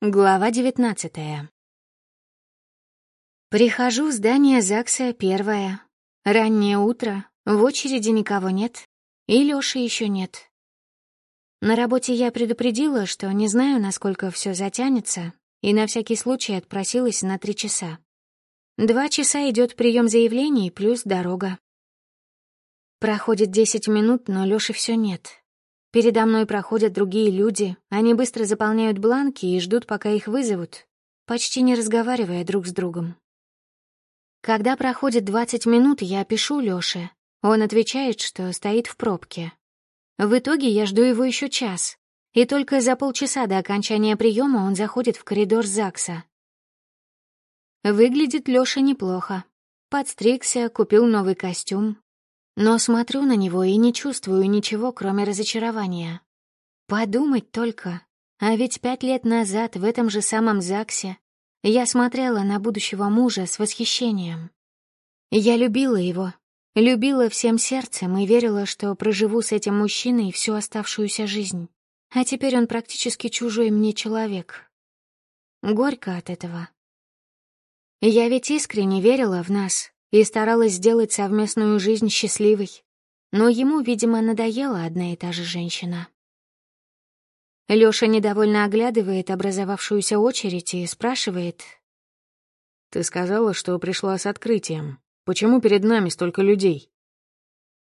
Глава девятнадцатая. Прихожу в здание ЗАГСа первое. Раннее утро, в очереди никого нет, и Лёши еще нет. На работе я предупредила, что не знаю, насколько все затянется, и на всякий случай отпросилась на три часа. Два часа идет прием заявлений плюс дорога. Проходит десять минут, но Лёши все нет. Передо мной проходят другие люди, они быстро заполняют бланки и ждут, пока их вызовут, почти не разговаривая друг с другом. Когда проходит 20 минут, я пишу Лёше. Он отвечает, что стоит в пробке. В итоге я жду его еще час, и только за полчаса до окончания приема он заходит в коридор ЗАГСа. Выглядит Лёша неплохо. Подстригся, купил новый костюм, но смотрю на него и не чувствую ничего, кроме разочарования. Подумать только. А ведь пять лет назад в этом же самом ЗАГСе я смотрела на будущего мужа с восхищением. Я любила его, любила всем сердцем и верила, что проживу с этим мужчиной всю оставшуюся жизнь. А теперь он практически чужой мне человек. Горько от этого. Я ведь искренне верила в нас, и старалась сделать совместную жизнь счастливой. Но ему, видимо, надоела одна и та же женщина. Лёша недовольно оглядывает образовавшуюся очередь и спрашивает. «Ты сказала, что пришла с открытием. Почему перед нами столько людей?»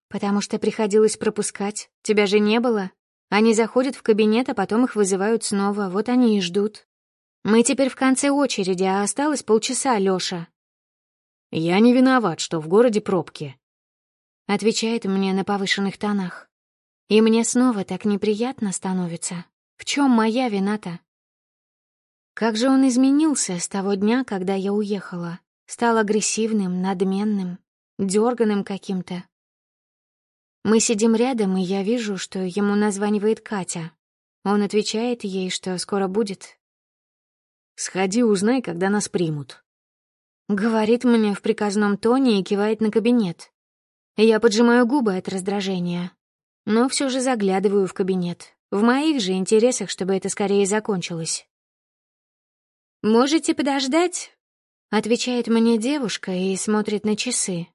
«Потому что приходилось пропускать. Тебя же не было. Они заходят в кабинет, а потом их вызывают снова. Вот они и ждут. Мы теперь в конце очереди, а осталось полчаса, Лёша. «Я не виноват, что в городе пробки», — отвечает мне на повышенных тонах. И мне снова так неприятно становится. В чем моя вина-то? Как же он изменился с того дня, когда я уехала? Стал агрессивным, надменным, дерганым каким-то. Мы сидим рядом, и я вижу, что ему названивает Катя. Он отвечает ей, что скоро будет. «Сходи, узнай, когда нас примут», Говорит мне в приказном тоне и кивает на кабинет. Я поджимаю губы от раздражения, но все же заглядываю в кабинет. В моих же интересах, чтобы это скорее закончилось. «Можете подождать?» — отвечает мне девушка и смотрит на часы.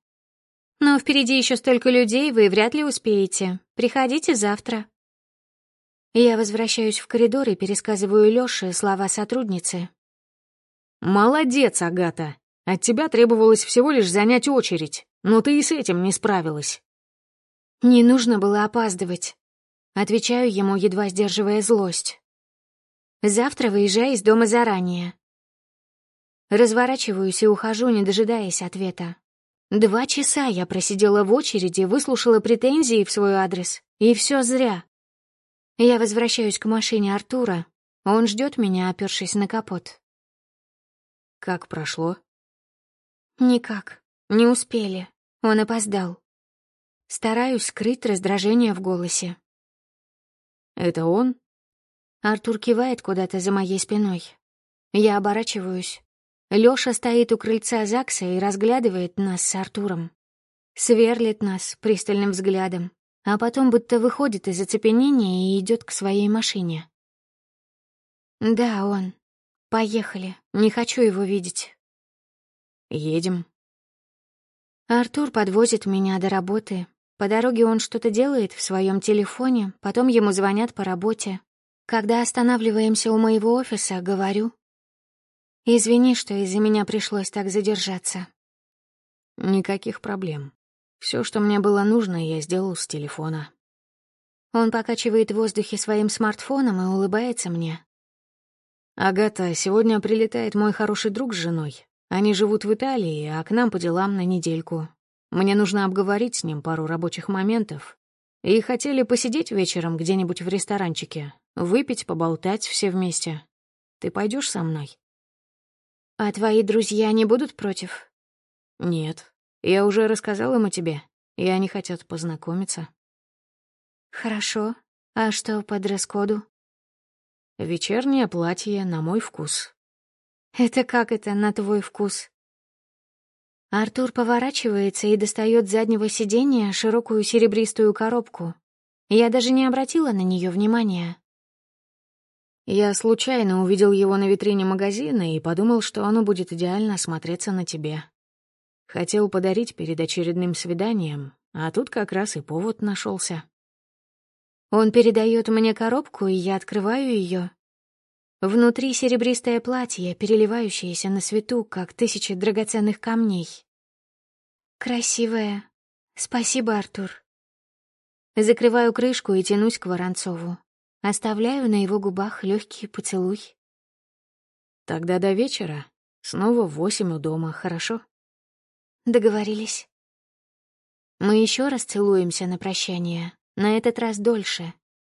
«Но впереди еще столько людей, вы вряд ли успеете. Приходите завтра». Я возвращаюсь в коридор и пересказываю Лёше слова сотрудницы. «Молодец, Агата!» От тебя требовалось всего лишь занять очередь, но ты и с этим не справилась. Не нужно было опаздывать. Отвечаю ему, едва сдерживая злость. Завтра выезжай из дома заранее. Разворачиваюсь и ухожу, не дожидаясь ответа. Два часа я просидела в очереди, выслушала претензии в свой адрес, и все зря. Я возвращаюсь к машине Артура. Он ждет меня, опершись на капот. «Как прошло?» Никак. Не успели. Он опоздал. Стараюсь скрыть раздражение в голосе. «Это он?» Артур кивает куда-то за моей спиной. Я оборачиваюсь. Лёша стоит у крыльца ЗАГСа и разглядывает нас с Артуром. Сверлит нас пристальным взглядом, а потом будто выходит из оцепенения и идет к своей машине. «Да, он. Поехали. Не хочу его видеть. Едем. Артур подвозит меня до работы. По дороге он что-то делает в своем телефоне, потом ему звонят по работе. Когда останавливаемся у моего офиса, говорю. «Извини, что из-за меня пришлось так задержаться». «Никаких проблем. Все, что мне было нужно, я сделал с телефона». Он покачивает в воздухе своим смартфоном и улыбается мне. «Агата, сегодня прилетает мой хороший друг с женой. Они живут в Италии, а к нам по делам на недельку. Мне нужно обговорить с ним пару рабочих моментов. И хотели посидеть вечером где-нибудь в ресторанчике, выпить, поболтать все вместе. Ты пойдешь со мной? А твои друзья не будут против? Нет. Я уже рассказал им о тебе, и они хотят познакомиться. Хорошо. А что по дресс-коду? Вечернее платье на мой вкус. Это как это, на твой вкус? Артур поворачивается и достает с заднего сиденья широкую серебристую коробку. Я даже не обратила на нее внимания. Я случайно увидел его на витрине магазина и подумал, что оно будет идеально смотреться на тебе. Хотел подарить перед очередным свиданием, а тут как раз и повод нашелся. Он передает мне коробку, и я открываю ее. Внутри серебристое платье, переливающееся на свету, как тысячи драгоценных камней. Красивое. Спасибо, Артур. Закрываю крышку и тянусь к Воронцову. Оставляю на его губах легкий поцелуй. Тогда до вечера. Снова в восемь у дома, хорошо? Договорились. Мы еще раз целуемся на прощание, на этот раз дольше.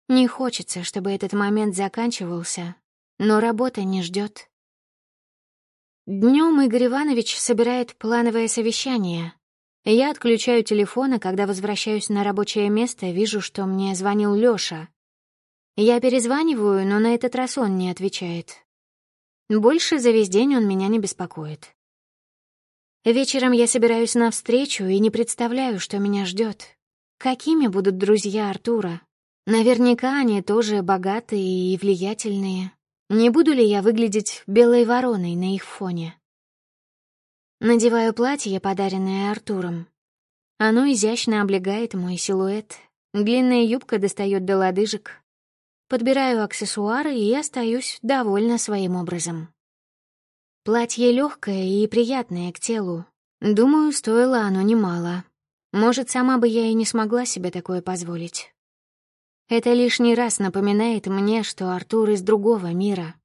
Не хочется, чтобы этот момент заканчивался, но работа не ждет. Днем Игорь Иванович собирает плановое совещание. Я отключаю телефон, а когда возвращаюсь на рабочее место, вижу, что мне звонил Лёша. Я перезваниваю, но на этот раз он не отвечает. Больше за весь день он меня не беспокоит. Вечером я собираюсь на встречу и не представляю, что меня ждет. Какими будут друзья Артура? Наверняка они тоже богатые и влиятельные. Не буду ли я выглядеть белой вороной на их фоне? Надеваю платье, подаренное Артуром. Оно изящно облегает мой силуэт. Длинная юбка достает до лодыжек, подбираю аксессуары и остаюсь довольна своим образом. Платье легкое и приятное к телу. Думаю, стоило оно немало. Может, сама бы я и не смогла себе такое позволить. Это лишний раз напоминает мне, что Артур из другого мира.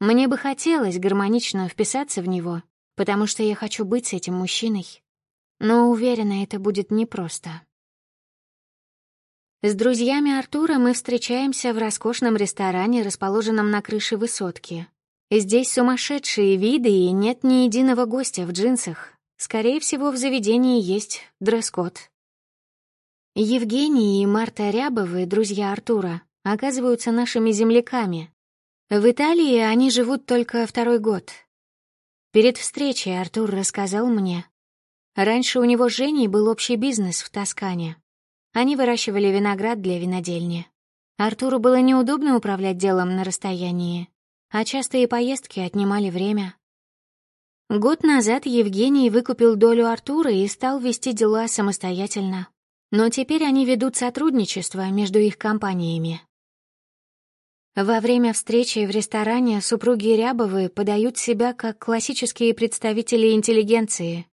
Мне бы хотелось гармонично вписаться в него, потому что я хочу быть с этим мужчиной. Но уверена, это будет непросто. С друзьями Артура мы встречаемся в роскошном ресторане, расположенном на крыше высотки. Здесь сумасшедшие виды и нет ни единого гостя в джинсах. Скорее всего, в заведении есть дресс-код. Евгений и Марта Рябовы, друзья Артура, оказываются нашими земляками. В Италии они живут только второй год. Перед встречей Артур рассказал мне. Раньше у него с Женей был общий бизнес в Тоскане. Они выращивали виноград для винодельни. Артуру было неудобно управлять делом на расстоянии, а частые поездки отнимали время. Год назад Евгений выкупил долю Артура и стал вести дела самостоятельно. Но теперь они ведут сотрудничество между их компаниями. Во время встречи в ресторане супруги Рябовы подают себя как классические представители интеллигенции,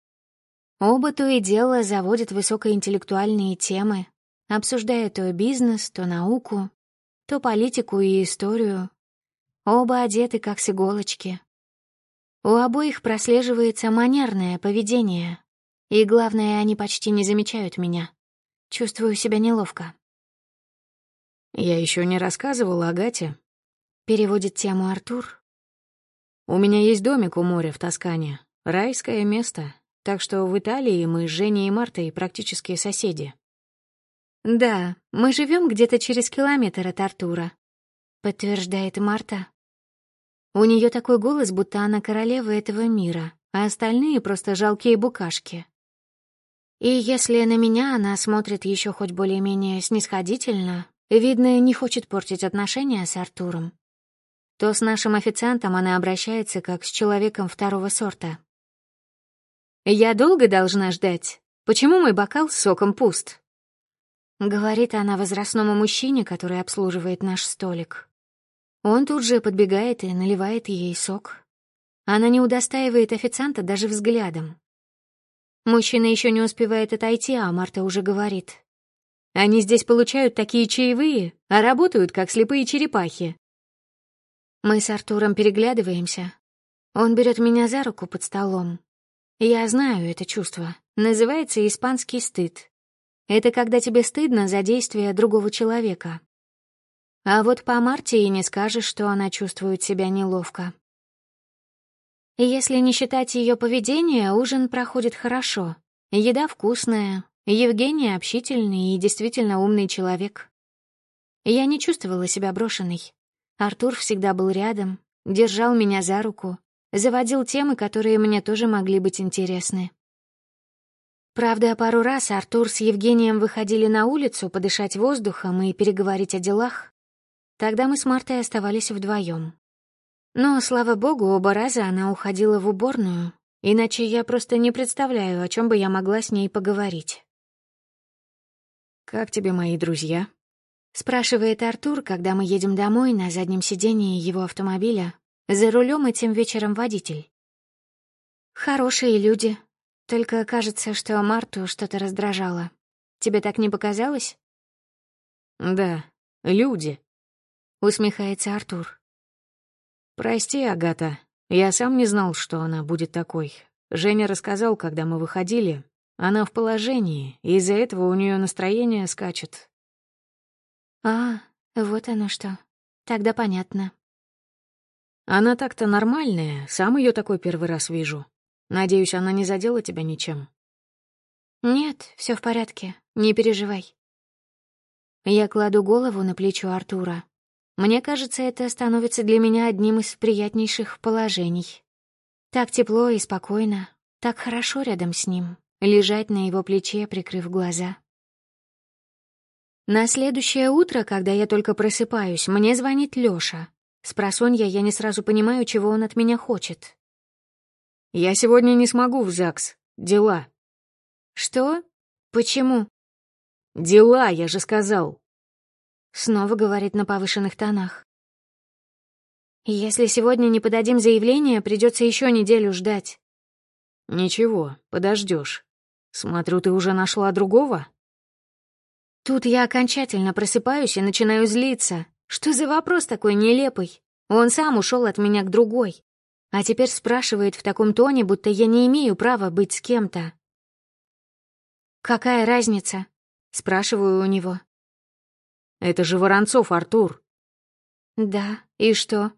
Оба то и дело заводят высокоинтеллектуальные темы, обсуждая то бизнес, то науку, то политику и историю. Оба одеты как с иголочки. У обоих прослеживается манерное поведение. И главное, они почти не замечают меня. Чувствую себя неловко. «Я еще не рассказывала Агате», — переводит тему Артур. «У меня есть домик у моря в Тоскане. Райское место. Так что в Италии мы с Женей и Мартой практически соседи. «Да, мы живем где-то через километр от Артура», — подтверждает Марта. У нее такой голос, будто она королева этого мира, а остальные просто жалкие букашки. И если на меня она смотрит еще хоть более-менее снисходительно, видно, не хочет портить отношения с Артуром, то с нашим официантом она обращается как с человеком второго сорта. «Я долго должна ждать? Почему мой бокал с соком пуст?» Говорит она возрастному мужчине, который обслуживает наш столик. Он тут же подбегает и наливает ей сок. Она не удостаивает официанта даже взглядом. Мужчина еще не успевает отойти, а Марта уже говорит. «Они здесь получают такие чаевые, а работают, как слепые черепахи». Мы с Артуром переглядываемся. Он берет меня за руку под столом, я знаю это чувство. Называется испанский стыд. Это когда тебе стыдно за действия другого человека. А вот по Марте и не скажешь, что она чувствует себя неловко. Если не считать ее поведение, ужин проходит хорошо. Еда вкусная, Евгений общительный и действительно умный человек. Я не чувствовала себя брошенной. Артур всегда был рядом, держал меня за руку, заводил темы, которые мне тоже могли быть интересны. Правда, пару раз Артур с Евгением выходили на улицу подышать воздухом и переговорить о делах. Тогда мы с Мартой оставались вдвоем. Но, слава богу, оба раза она уходила в уборную, иначе я просто не представляю, о чем бы я могла с ней поговорить. «Как тебе мои друзья?» — спрашивает Артур, когда мы едем домой на заднем сидении его автомобиля. За рулем этим вечером водитель. «Хорошие люди. Только кажется, что Марту что-то раздражало. Тебе так не показалось?» «Да, люди», — усмехается Артур. «Прости, Агата, я сам не знал, что она будет такой. Женя рассказал, когда мы выходили. Она в положении, и из-за этого у нее настроение скачет. А, вот оно что. Тогда понятно. Она так-то нормальная, сам ее такой первый раз вижу. Надеюсь, она не задела тебя ничем. Нет, все в порядке, не переживай. Я кладу голову на плечо Артура. Мне кажется, это становится для меня одним из приятнейших положений. Так тепло и спокойно, так хорошо рядом с ним, лежать на его плече, прикрыв глаза. На следующее утро, когда я только просыпаюсь, мне звонит Лёша. С просонья я не сразу понимаю, чего он от меня хочет. «Я сегодня не смогу в ЗАГС. Дела». «Что? Почему?» «Дела, я же сказал». Снова говорит на повышенных тонах. «Если сегодня не подадим заявление, придется еще неделю ждать». «Ничего, подождешь. Смотрю, ты уже нашла другого?» Тут я окончательно просыпаюсь и начинаю злиться. Что за вопрос такой нелепый? Он сам ушел от меня к другой. А теперь спрашивает в таком тоне, будто я не имею права быть с кем-то. «Какая разница?» — спрашиваю у него. «Это же Воронцов, Артур». «Да, и что?»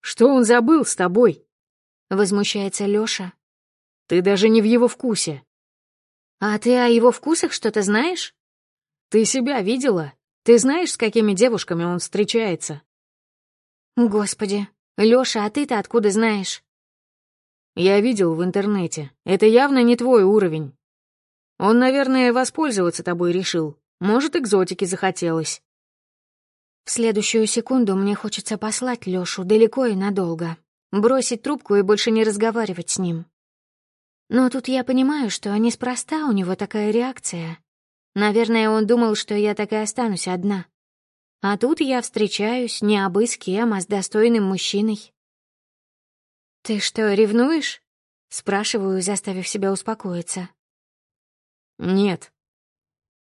«Что он забыл с тобой?» — возмущается Лёша. «Ты даже не в его вкусе». «А ты о его вкусах что-то знаешь?» Ты себя видела? Ты знаешь, с какими девушками он встречается? Господи, Лёша, а ты-то откуда знаешь? Я видел в интернете. Это явно не твой уровень. Он, наверное, воспользоваться тобой решил. Может, экзотики захотелось. В следующую секунду мне хочется послать Лёшу далеко и надолго, бросить трубку и больше не разговаривать с ним. Но тут я понимаю, что неспроста у него такая реакция. Наверное, он думал, что я так и останусь одна. А тут я встречаюсь не абы с кем, а с достойным мужчиной. «Ты что, ревнуешь?» — спрашиваю, заставив себя успокоиться. «Нет».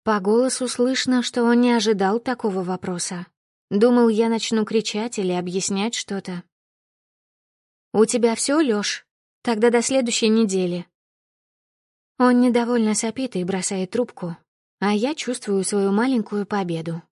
По голосу слышно, что он не ожидал такого вопроса. Думал, я начну кричать или объяснять что-то. «У тебя все, Лёш? Тогда до следующей недели». Он недовольно сопит и бросает трубку, а я чувствую свою маленькую победу.